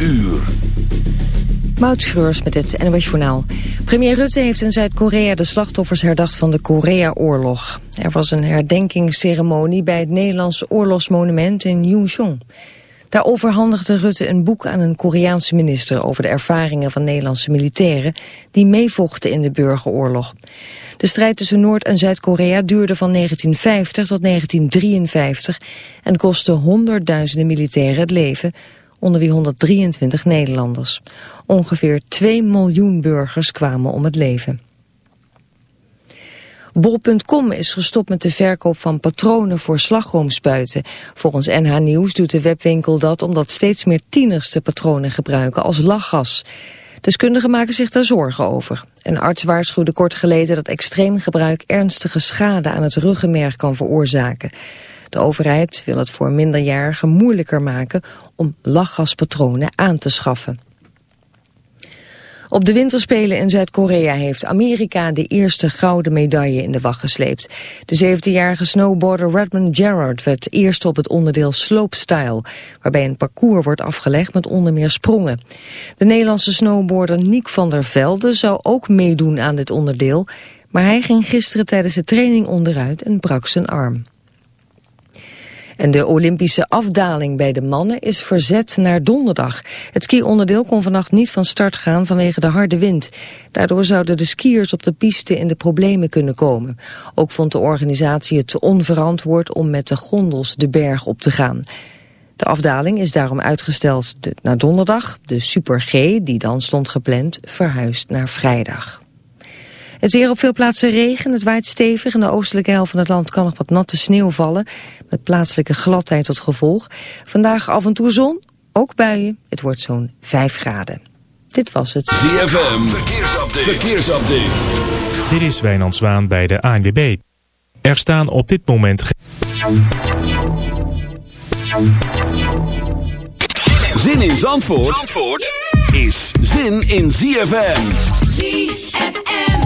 uur. Moutschreurs met het NOS Journaal. Premier Rutte heeft in Zuid-Korea de slachtoffers herdacht van de Korea-oorlog. Er was een herdenkingsceremonie bij het Nederlandse oorlogsmonument in Yunchong. Daar overhandigde Rutte een boek aan een Koreaanse minister... over de ervaringen van Nederlandse militairen... die meevochten in de burgeroorlog. De strijd tussen Noord- en Zuid-Korea duurde van 1950 tot 1953... en kostte honderdduizenden militairen het leven onder wie 123 Nederlanders. Ongeveer 2 miljoen burgers kwamen om het leven. Bol.com is gestopt met de verkoop van patronen voor slagroomspuiten. Volgens NH Nieuws doet de webwinkel dat omdat steeds meer tieners de patronen gebruiken als lachgas. Deskundigen maken zich daar zorgen over. Een arts waarschuwde kort geleden dat extreem gebruik ernstige schade aan het ruggenmerg kan veroorzaken. De overheid wil het voor minderjarigen moeilijker maken om lachgaspatronen aan te schaffen. Op de winterspelen in Zuid-Korea heeft Amerika de eerste gouden medaille in de wacht gesleept. De 17-jarige snowboarder Redmond Gerard werd eerst op het onderdeel slopestyle, waarbij een parcours wordt afgelegd met onder meer sprongen. De Nederlandse snowboarder Niek van der Velde zou ook meedoen aan dit onderdeel, maar hij ging gisteren tijdens de training onderuit en brak zijn arm. En de Olympische afdaling bij de mannen is verzet naar donderdag. Het ski-onderdeel kon vannacht niet van start gaan vanwege de harde wind. Daardoor zouden de skiers op de piste in de problemen kunnen komen. Ook vond de organisatie het onverantwoord om met de gondels de berg op te gaan. De afdaling is daarom uitgesteld naar donderdag. De Super G, die dan stond gepland, verhuist naar vrijdag. Het weer op veel plaatsen regen, het waait stevig. In de oostelijke helft van het land kan nog wat natte sneeuw vallen. Met plaatselijke gladheid tot gevolg. Vandaag af en toe zon, ook buien. Het wordt zo'n 5 graden. Dit was het. ZFM, verkeersupdate. verkeersupdate. Dit is Wijnand Zwaan bij de ANWB. Er staan op dit moment... Zin in Zandvoort, Zandvoort is zin in ZFM. ZFM.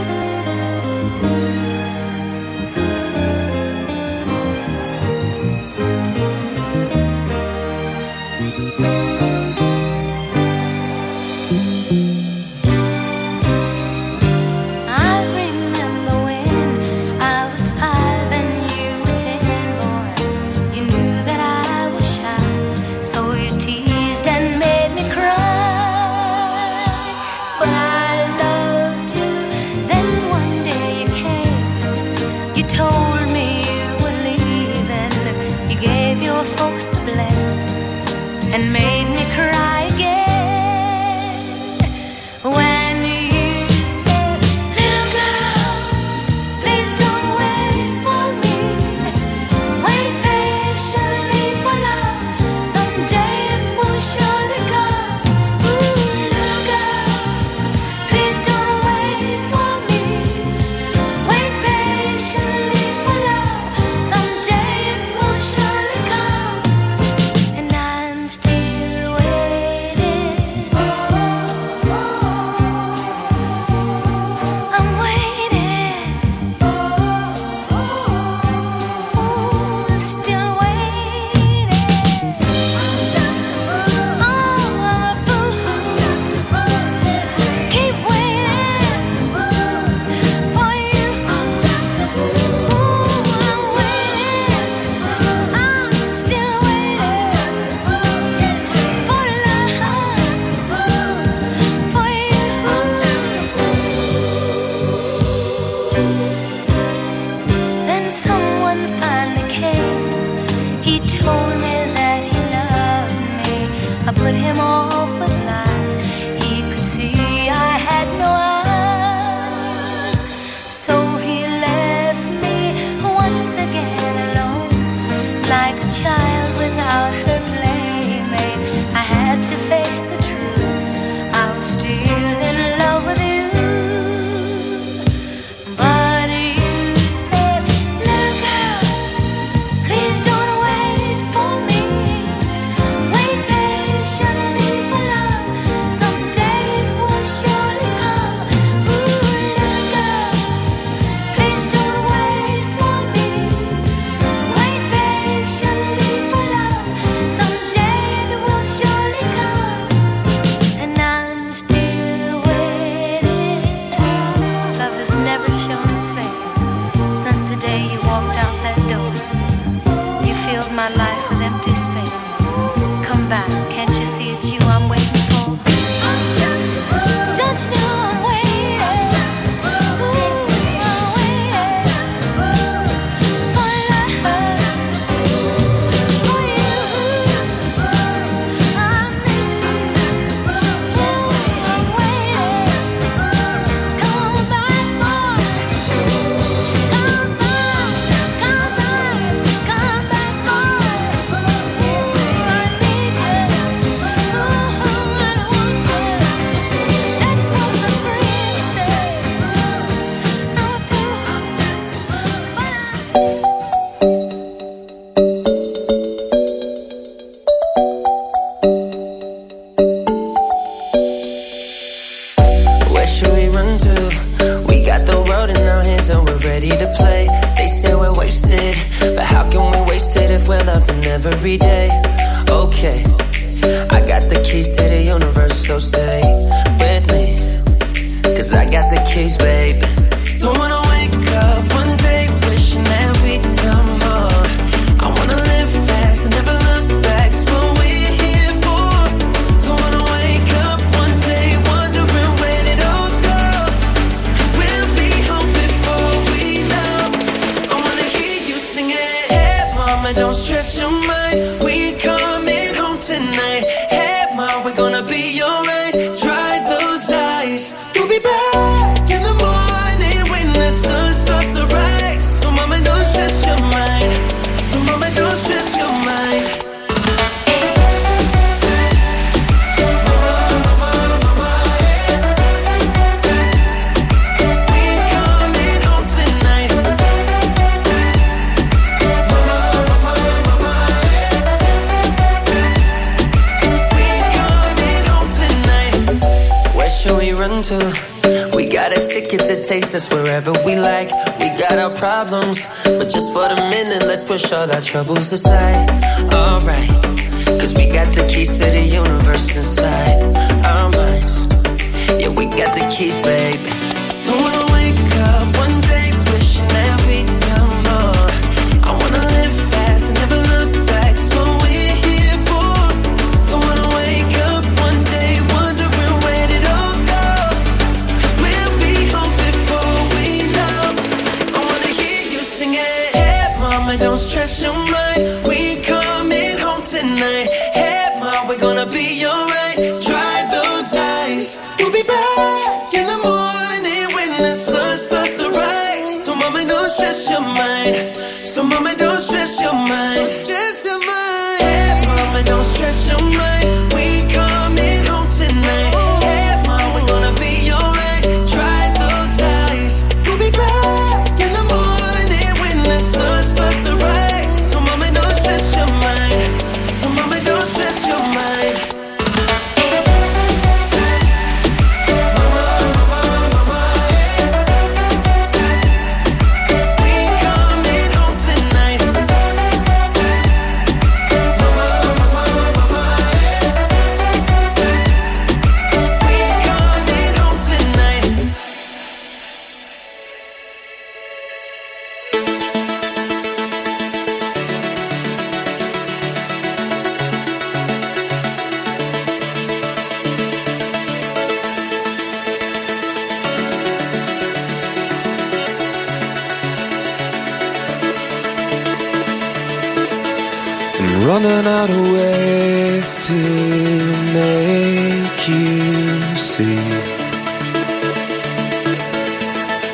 keys, babe.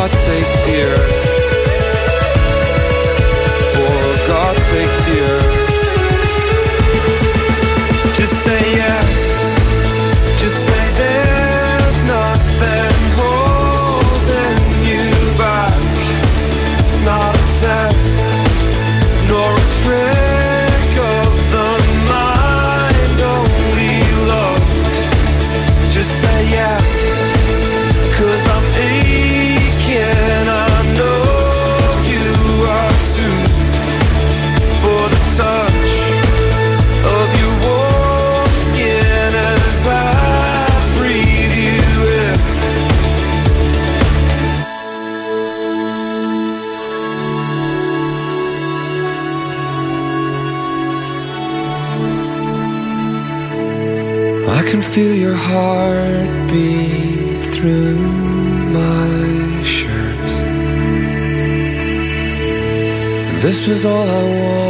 God's sake, dear. This was all I wanted,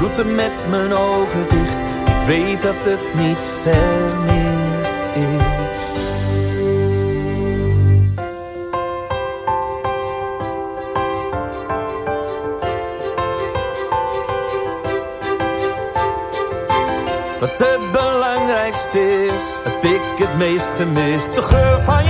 route met mijn ogen dicht. Ik weet dat het niet ver is. Wat het belangrijkste is, heb ik het meest gemist. De geur van je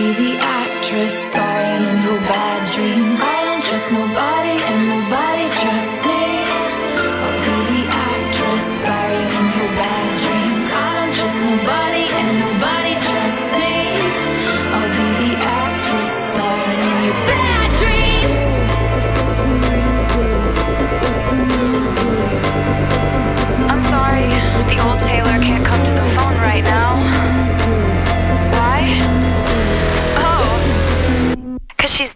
Be the actress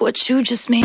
What you just made.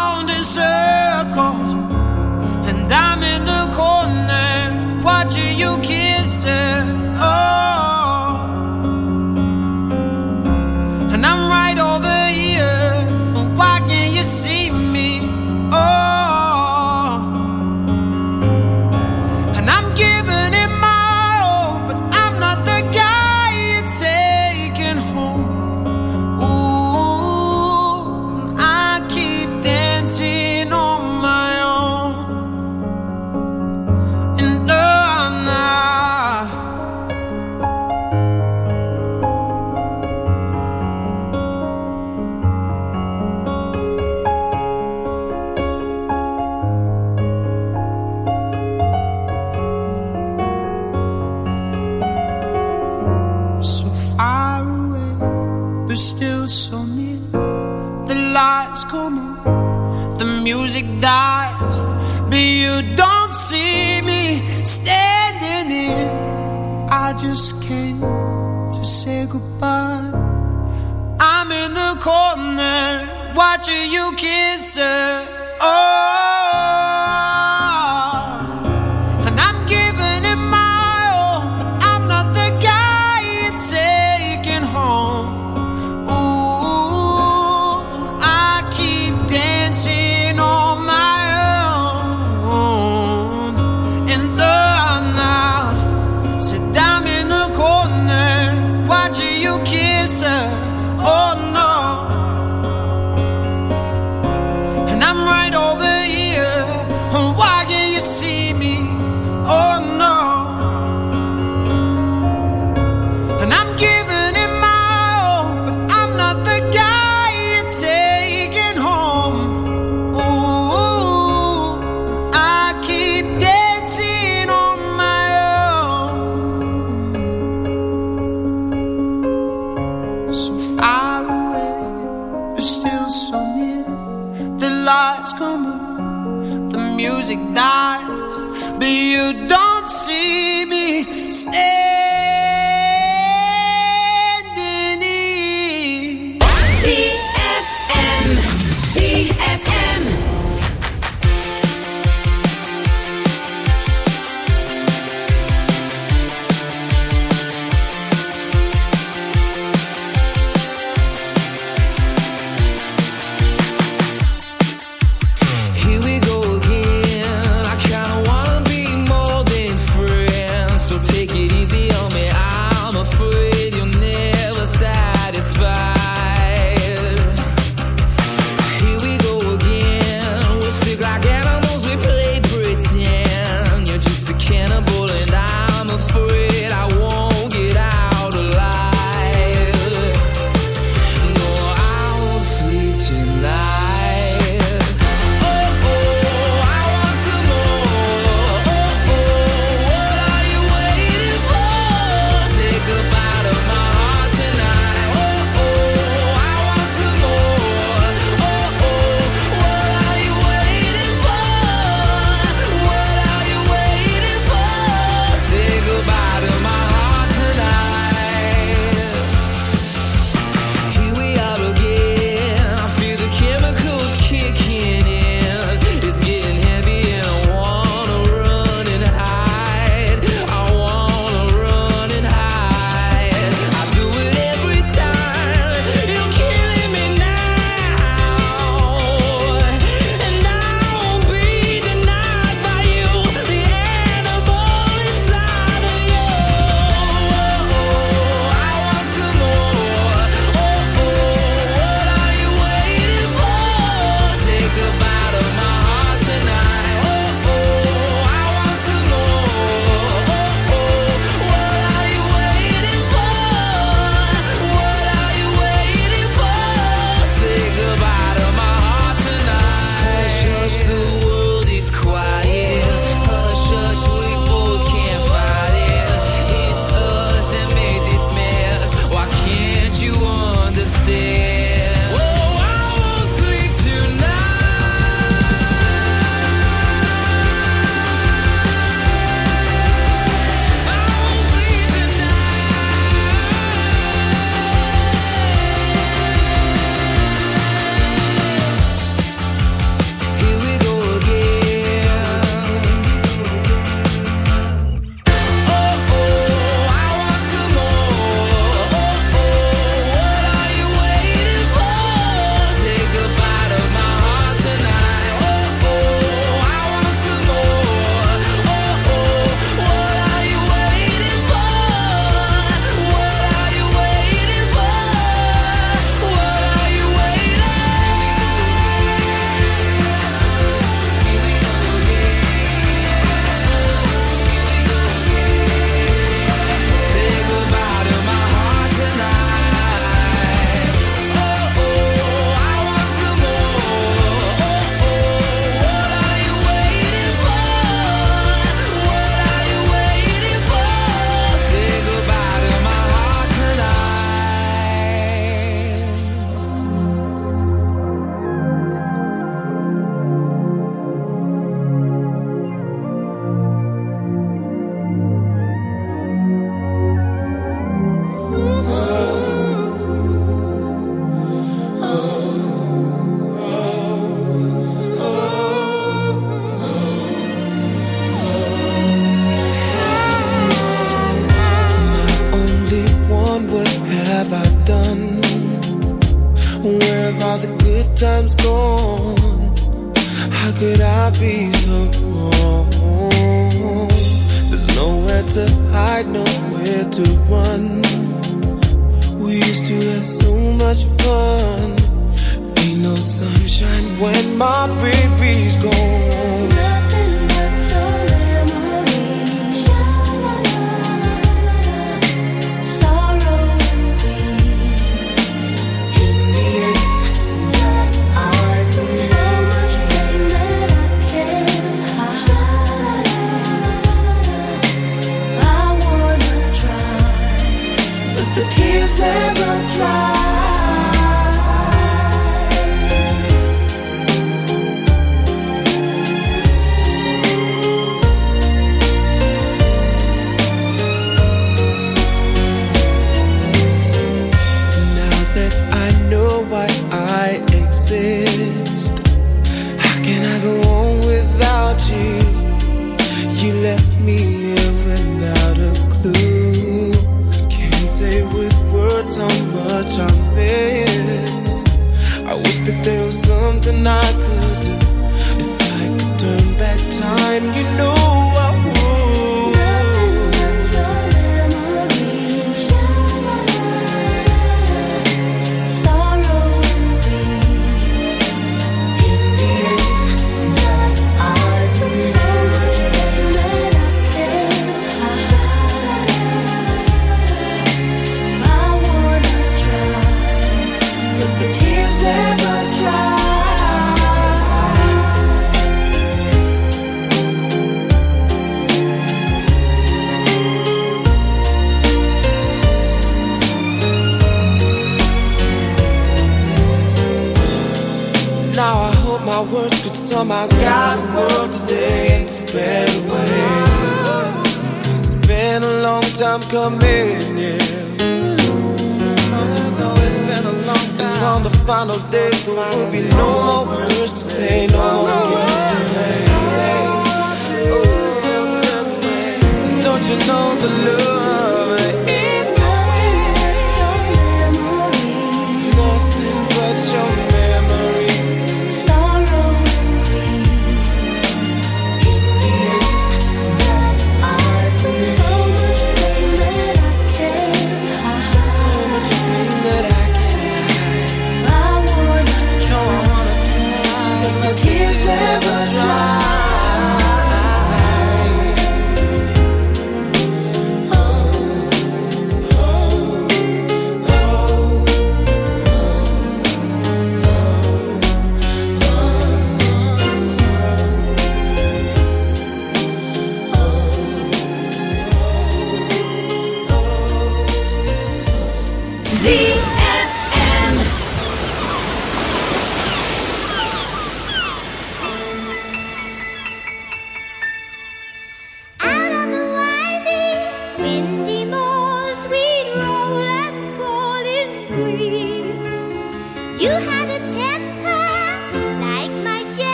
so far away, but still so near. The lights come on, the music dies, but you don't. Time, you know G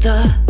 будто